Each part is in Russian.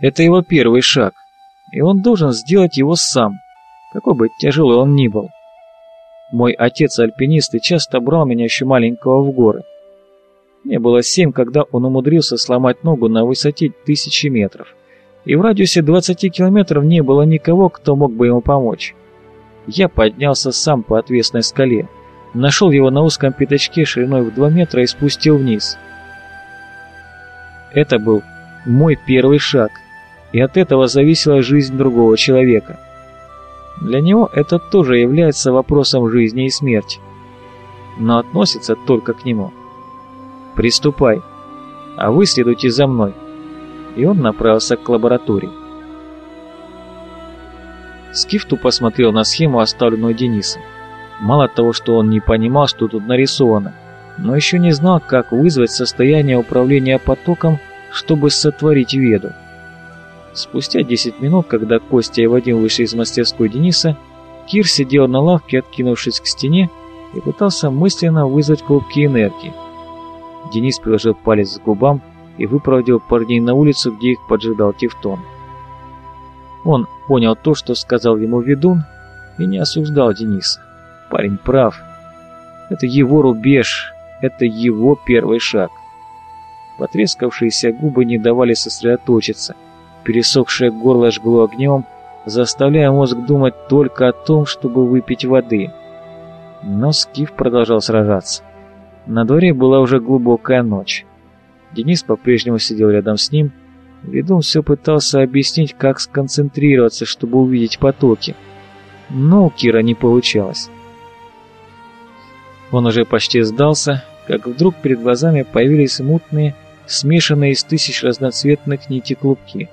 Это его первый шаг, и он должен сделать его сам, какой бы тяжелый он ни был. Мой отец альпинист и часто брал меня еще маленького в горы. Мне было семь, когда он умудрился сломать ногу на высоте тысячи метров, и в радиусе 20 километров не было никого, кто мог бы ему помочь. Я поднялся сам по отвесной скале, нашел его на узком пятачке шириной в 2 метра и спустил вниз. Это был мой первый шаг, и от этого зависела жизнь другого человека. Для него это тоже является вопросом жизни и смерти, но относится только к нему. «Приступай, а вы следуйте за мной», и он направился к лаборатории. Скиф тупо смотрел на схему, оставленную Денисом. Мало того, что он не понимал, что тут нарисовано, но еще не знал, как вызвать состояние управления потоком, чтобы сотворить веду. Спустя 10 минут, когда Костя и Вадим вышли из мастерской Дениса, Кир сидел на лавке, откинувшись к стене, и пытался мысленно вызвать клубки энергии. Денис приложил палец к губам и выпроводил парней на улицу, где их поджидал Тевтон. Он понял то, что сказал ему ведун, и не осуждал Дениса. Парень прав. Это его рубеж, это его первый шаг. Потрескавшиеся губы не давали сосредоточиться, пересохшее горло жгло огнем, заставляя мозг думать только о том, чтобы выпить воды. Но Скиф продолжал сражаться. На дворе была уже глубокая ночь. Денис по-прежнему сидел рядом с ним, Ведун все пытался объяснить, как сконцентрироваться, чтобы увидеть потоки. Но у Кира не получалось. Он уже почти сдался, как вдруг перед глазами появились мутные, смешанные из тысяч разноцветных нитей клубки.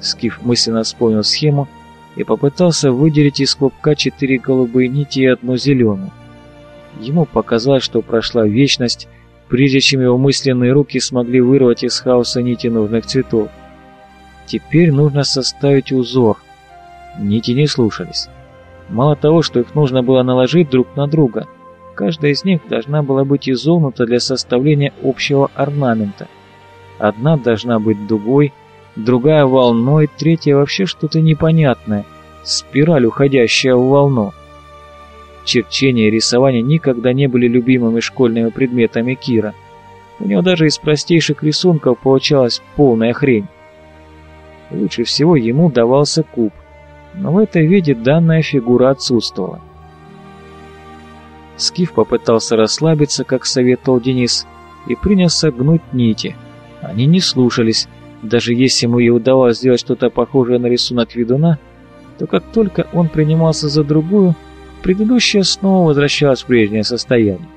Скиф мысленно вспомнил схему и попытался выделить из клубка четыре голубые нити и одну зеленую. Ему показалось, что прошла вечность, прежде чем его мысленные руки смогли вырвать из хаоса нити нужных цветов. Теперь нужно составить узор. Нити не слушались. Мало того, что их нужно было наложить друг на друга, каждая из них должна была быть изогнута для составления общего орнамента. Одна должна быть дугой, другая волной, третья вообще что-то непонятное, спираль, уходящая в волну. Черчение и рисование никогда не были любимыми школьными предметами Кира. У него даже из простейших рисунков получалась полная хрень. Лучше всего ему давался куб, но в этой виде данная фигура отсутствовала. Скиф попытался расслабиться, как советовал Денис, и принялся гнуть нити. Они не слушались, даже если ему и удавалось сделать что-то похожее на рисунок ведуна, то как только он принимался за другую, Предыдущая снова возвращалась в прежнее состояние.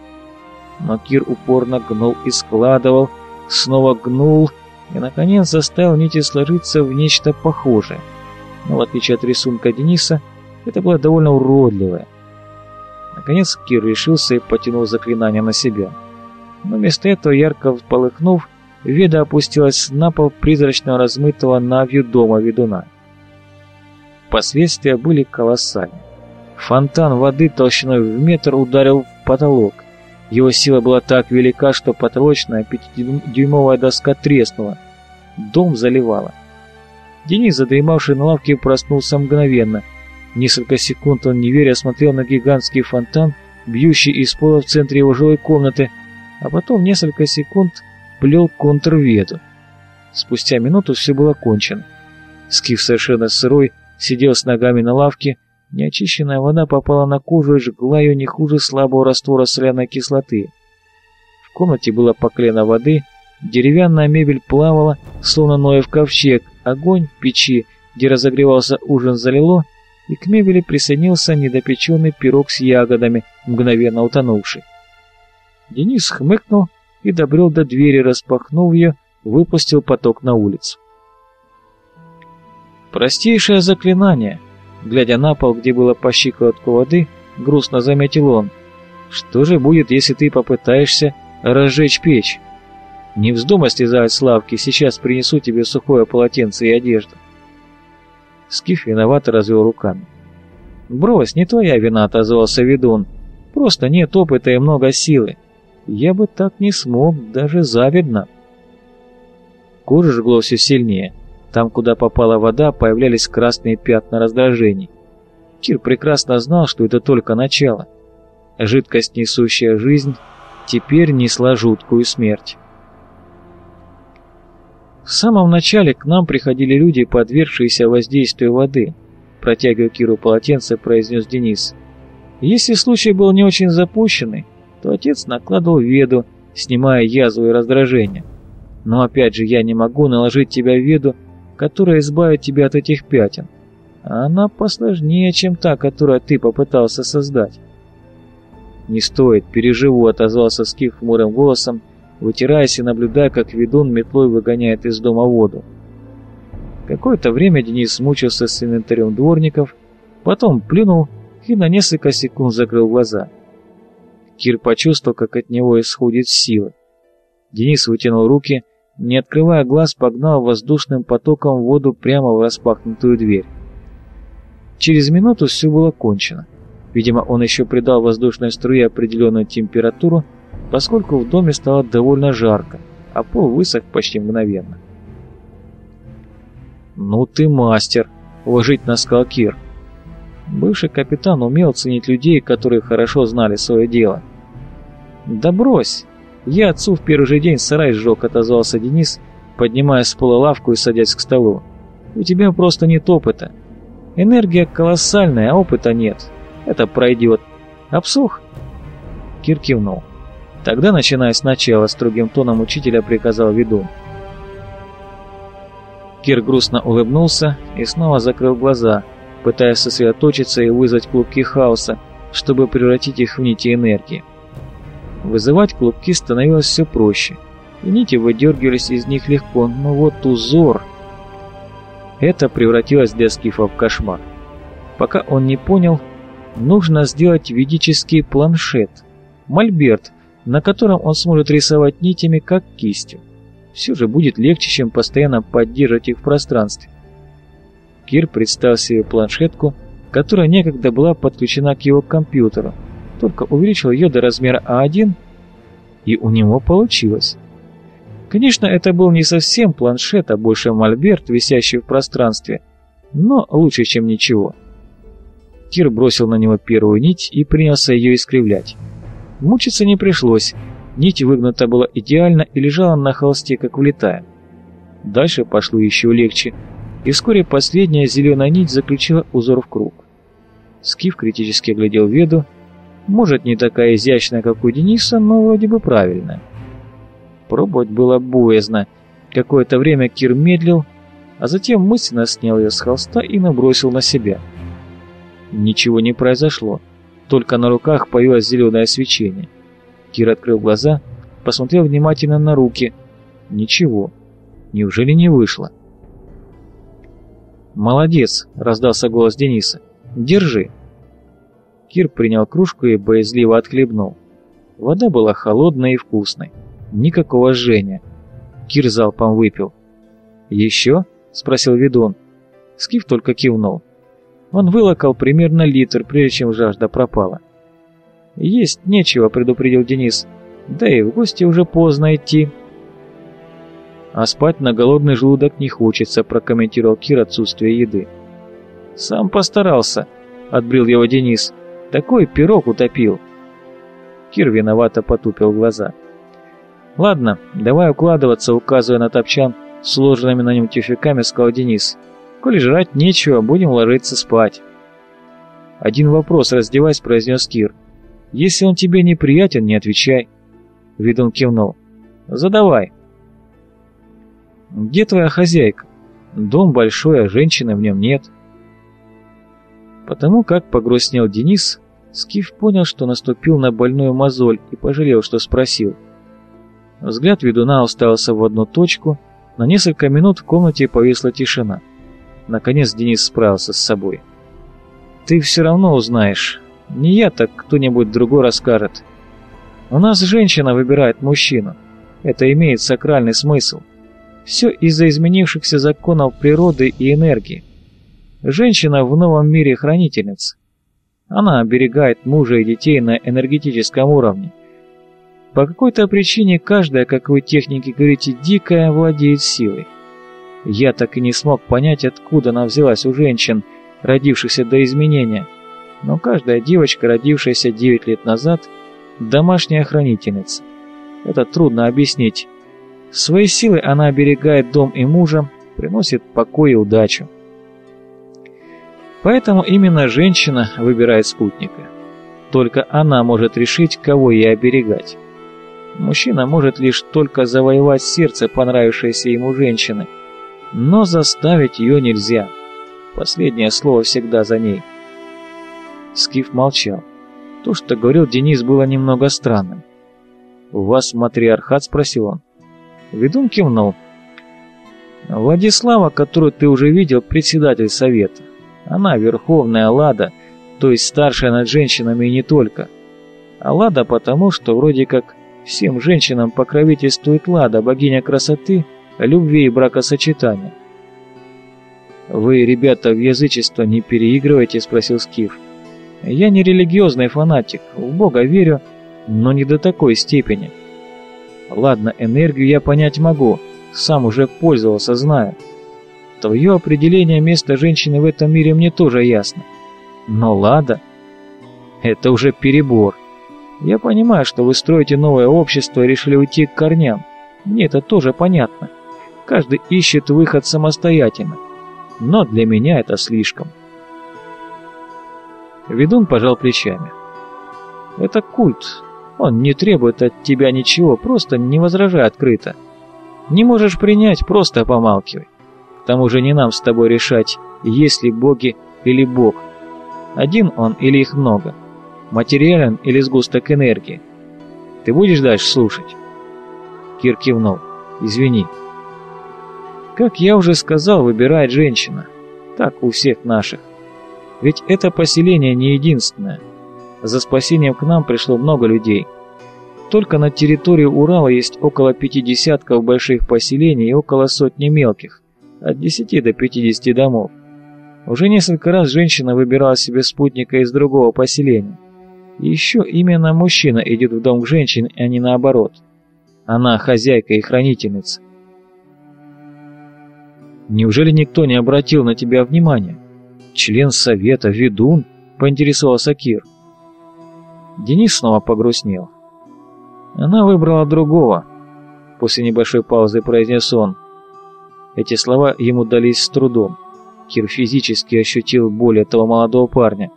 Но Кир упорно гнул и складывал, снова гнул и, наконец, заставил нити сложиться в нечто похожее. Но в отличие от рисунка Дениса, это было довольно уродливое. Наконец Кир решился и потянул заклинание на себя. Но вместо этого, ярко полыхнув, Веда опустилась на пол призрачного размытого навью дома ведуна. Последствия были колоссальны. Фонтан воды толщиной в метр ударил в потолок. Его сила была так велика, что потолочная пятидюймовая доска треснула. Дом заливало. Денис, задремавший на лавке, проснулся мгновенно. Несколько секунд он, не веря, смотрел на гигантский фонтан, бьющий из пола в центре его жилой комнаты, а потом несколько секунд плел контрведу. Спустя минуту все было кончено. Скиф совершенно сырой сидел с ногами на лавке, Неочищенная вода попала на кожу и жгла ее не хуже слабого раствора соляной кислоты. В комнате было поклено воды, деревянная мебель плавала, словно Ноев ковчег, огонь в печи, где разогревался ужин, залило, и к мебели присоединился недопеченный пирог с ягодами, мгновенно утонувший. Денис хмыкнул и добрел до двери, распахнув ее, выпустил поток на улицу. Простейшее заклинание — Глядя на пол, где было по щиколотку воды, грустно заметил он. «Что же будет, если ты попытаешься разжечь печь? Не вздумай слезать с лавки, сейчас принесу тебе сухое полотенце и одежду». Скиф виновато развел руками. «Брось, не твоя вина», — отозвался ведун. «Просто нет опыта и много силы. Я бы так не смог, даже завидно». Кожа жгло все сильнее. Там, куда попала вода, появлялись красные пятна раздражений. Кир прекрасно знал, что это только начало. Жидкость, несущая жизнь, теперь несла жуткую смерть. В самом начале к нам приходили люди, подвергшиеся воздействию воды. Протягивая Киру полотенце, произнес Денис. Если случай был не очень запущенный, то отец накладывал веду, снимая язву и раздражение. Но опять же, я не могу наложить тебя веду, которая избавит тебя от этих пятен. Она посложнее, чем та, которую ты попытался создать. «Не стоит, переживу», — отозвался Скиф хмурым голосом, вытираясь и наблюдая, как ведун метлой выгоняет из дома воду. Какое-то время Денис мучился с инвентарем дворников, потом плюнул и на несколько секунд закрыл глаза. Кир почувствовал, как от него исходит сила. Денис вытянул руки, не открывая глаз, погнал воздушным потоком воду прямо в распахнутую дверь. Через минуту все было кончено. Видимо, он еще придал воздушной струе определенную температуру, поскольку в доме стало довольно жарко, а пол высох почти мгновенно. «Ну ты мастер!» — уважительно сказал Кир. Бывший капитан умел ценить людей, которые хорошо знали свое дело. «Да брось! Я отцу в первый же день сарай сжег», — отозвался Денис, поднимая с пола лавку и садясь к столу. «У тебя просто нет опыта. Энергия колоссальная, а опыта нет. Это пройдет. Обсух?» Кир кивнул. Тогда, начиная сначала, строгим тоном учителя приказал ведун. Кир грустно улыбнулся и снова закрыл глаза, пытаясь сосредоточиться и вызвать клубки хаоса, чтобы превратить их в нити энергии. Вызывать клубки становилось все проще, и нити выдергивались из них легко, но вот узор... Это превратилось для Скифа в кошмар. Пока он не понял, нужно сделать ведический планшет, мольберт, на котором он сможет рисовать нитями, как кистью. Все же будет легче, чем постоянно поддерживать их в пространстве. Кир представил себе планшетку, которая некогда была подключена к его компьютеру, только увеличил ее до размера А1, и у него получилось. Конечно, это был не совсем планшет, а больше мольберт, висящий в пространстве, но лучше, чем ничего. Кир бросил на него первую нить и принялся ее искривлять. Мучиться не пришлось, нить выгнута была идеально и лежала на холсте, как влетая. Дальше пошло еще легче – и вскоре последняя зеленая нить заключила узор в круг. Скиф критически глядел Веду, может, не такая изящная, как у Дениса, но вроде бы правильная. Пробовать было боязно. Какое-то время Кир медлил, а затем мысленно снял ее с холста и набросил на себя. Ничего не произошло, только на руках появилось зеленое свечение. Кир открыл глаза, посмотрел внимательно на руки. Ничего. Неужели не вышло? «Молодец!» — раздался голос Дениса. «Держи!» Кир принял кружку и боязливо отхлебнул. Вода была холодной и вкусной. Никакого жжения. Кир залпом выпил. «Еще?» — спросил ведун. Скиф только кивнул. Он вылокал примерно литр, прежде чем жажда пропала. «Есть нечего», — предупредил Денис. «Да и в гости уже поздно идти». «А спать на голодный желудок не хочется», — прокомментировал Кир отсутствие еды. «Сам постарался», — отбрил его Денис. «Такой пирог утопил». Кир виновато потупил глаза. «Ладно, давай укладываться», — указывая на топчан, сложенными на нем тюфяками, сказал Денис. «Коли жрать нечего, будем ложиться спать». «Один вопрос, раздеваясь», — произнес Кир. «Если он тебе неприятен, не отвечай». Видун кивнул. «Задавай». «Где твоя хозяйка? Дом большой, а женщины в нем нет». Потому как погрустнел Денис, Скиф понял, что наступил на больную мозоль и пожалел, что спросил. Взгляд ведуна уставился в одну точку, на несколько минут в комнате повисла тишина. Наконец Денис справился с собой. «Ты все равно узнаешь. Не я, так кто-нибудь другой расскажет. У нас женщина выбирает мужчину. Это имеет сакральный смысл. Все из-за изменившихся законов природы и энергии. Женщина в новом мире хранительница. Она оберегает мужа и детей на энергетическом уровне. По какой-то причине каждая, как вы техники говорите, дикая владеет силой. Я так и не смог понять, откуда она взялась у женщин, родившихся до изменения. Но каждая девочка, родившаяся 9 лет назад, домашняя хранительница. Это трудно объяснить. Своей силой она оберегает дом и мужа, приносит покой и удачу. Поэтому именно женщина выбирает спутника. Только она может решить, кого ей оберегать. Мужчина может лишь только завоевать сердце понравившейся ему женщины, но заставить ее нельзя. Последнее слово всегда за ней. Скиф молчал. То, что говорил Денис, было немного странным. «У вас матриархат?» — спросил он. Ведун кивнул. «Владислава, которую ты уже видел, председатель совета. Она верховная Лада, то есть старшая над женщинами и не только. А Лада потому, что вроде как всем женщинам покровительствует Лада, богиня красоты, любви и бракосочетания. «Вы, ребята, в язычество не переигрываете?» – спросил Скиф. «Я не религиозный фанатик, в Бога верю, но не до такой степени. Ладно, энергию я понять могу, сам уже пользовался, знаю. Твое определение места женщины в этом мире мне тоже ясно. Но Лада... Это уже перебор. Я понимаю, что вы строите новое общество и решили уйти к корням. Мне это тоже понятно. Каждый ищет выход самостоятельно. Но для меня это слишком. Ведун пожал плечами. Это культ. Он не требует от тебя ничего, просто не возражай открыто. Не можешь принять, просто помалкивай. К тому же не нам с тобой решать, есть ли боги или бог. Один он или их много? Материален или сгусток энергии? Ты будешь дальше слушать?» Кир кивнул. «Извини». «Как я уже сказал, выбирает женщина. Так у всех наших. Ведь это поселение не единственное. За спасением к нам пришло много людей. Только на территории Урала есть около пяти десятков больших поселений и около сотни мелких, от 10 до 50 домов. Уже несколько раз женщина выбирала себе спутника из другого поселения. И еще именно мужчина идет в дом к женщине, а не наоборот. Она хозяйка и хранительница. Неужели никто не обратил на тебя внимания? Член совета, ведун, поинтересовался Кир. Денис снова погрустнел. Она выбрала другого. После небольшой паузы произнес он. Эти слова ему дались с трудом. Кир физически ощутил боль этого молодого парня.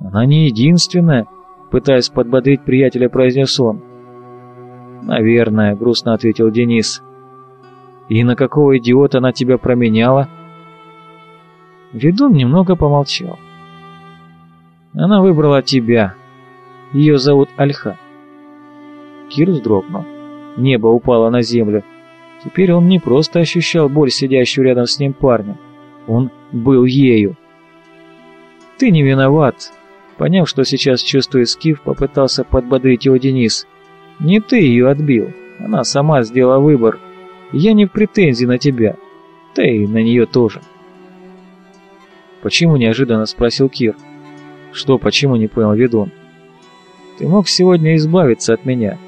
«Она не единственная», — пытаясь подбодрить приятеля, произнес он. «Наверное», — грустно ответил Денис. «И на какого идиота она тебя променяла?» Ведун немного помолчал. «Она выбрала тебя. Ее зовут Альха». Кир вздрогнул. Небо упало на землю. Теперь он не просто ощущал боль сидящего рядом с ним парня. Он был ею. «Ты не виноват», — поняв, что сейчас чувствует Скиф, попытался подбодрить его Денис. «Не ты ее отбил, она сама сделала выбор. Я не в претензии на тебя, да и на нее тоже». «Почему?» — неожиданно спросил Кир. «Что, почему?» — не понял Ведун. «Ты мог сегодня избавиться от меня.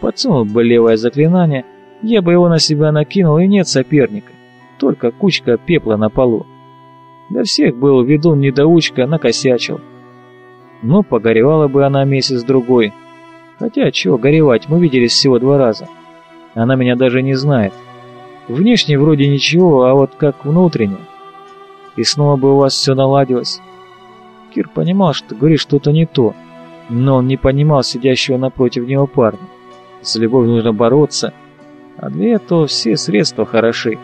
Подсунул бы левое заклинание, я бы его на себя накинул, и нет соперника только кучка пепла на полу. Для всех был ведун недоучка, накосячил. Ну, погоревала бы она месяц-другой. Хотя, чего горевать, мы виделись всего два раза. Она меня даже не знает. Внешне вроде ничего, а вот как внутренне. И снова бы у вас все наладилось. Кир понимал, что говорит что-то не то, но он не понимал сидящего напротив него парня. С любовью нужно бороться, а для этого все средства хороши.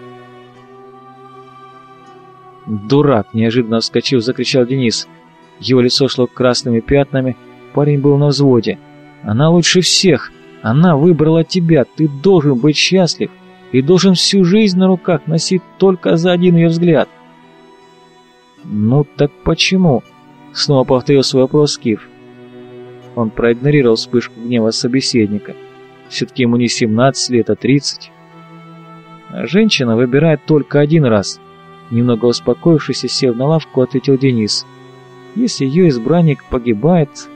«Дурак!» – неожиданно вскочив, закричал Денис. Его лицо шло красными пятнами, парень был на взводе. «Она лучше всех! Она выбрала тебя! Ты должен быть счастлив и должен всю жизнь на руках носить только за один ее взгляд!» «Ну так почему?» – снова повторил свой вопрос Киф. Он проигнорировал вспышку гнева собеседника. Все-таки ему не 17 лет, а 30. Женщина выбирает только один раз – Немного успокоившись и сев на лавку, ответил Денис. Если ее избранник погибает,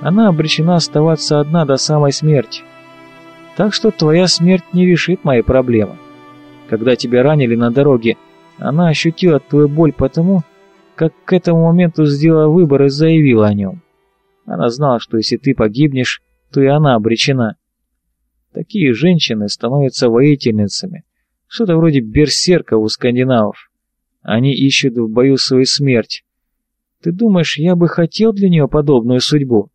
она обречена оставаться одна до самой смерти. Так что твоя смерть не решит мои проблемы. Когда тебя ранили на дороге, она ощутила твою боль потому, как к этому моменту сделала выбор и заявила о нем. Она знала, что если ты погибнешь, то и она обречена. Такие женщины становятся воительницами, что-то вроде берсерков у скандинавов. Они ищут в бою свою смерть. Ты думаешь, я бы хотел для нее подобную судьбу?